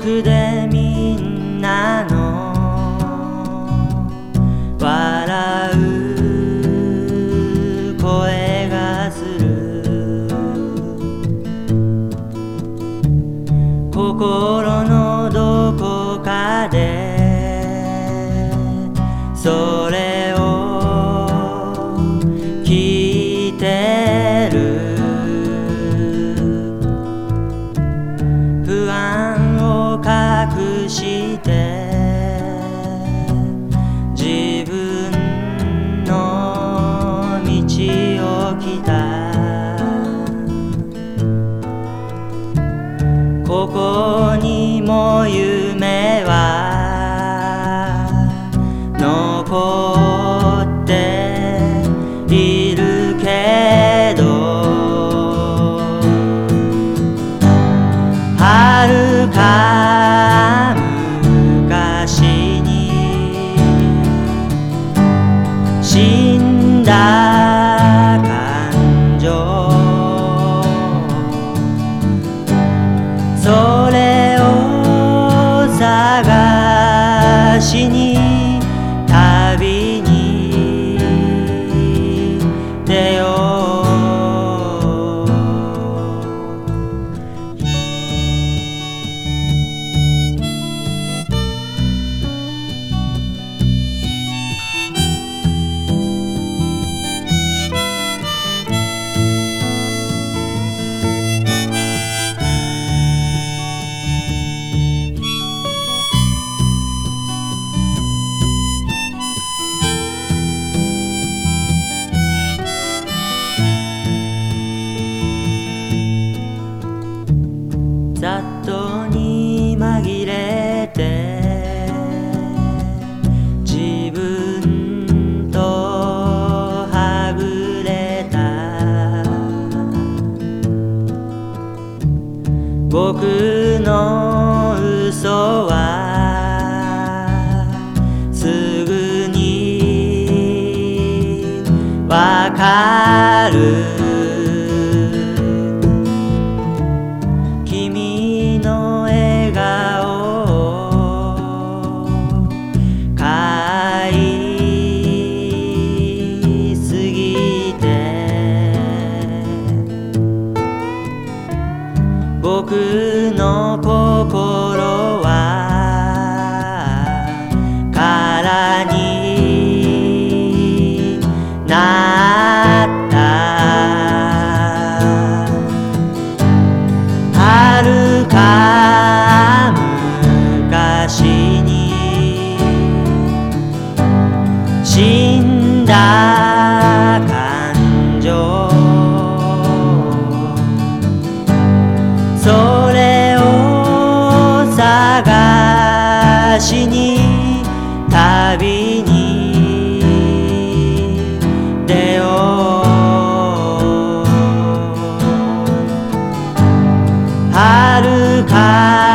でみんなの笑う声がする。心のどこかでそうして自分の道を来た。ここに私にざっとに紛れて自分とはぐれた。僕の嘘はすぐにわかる。No. に旅に出よう。遥か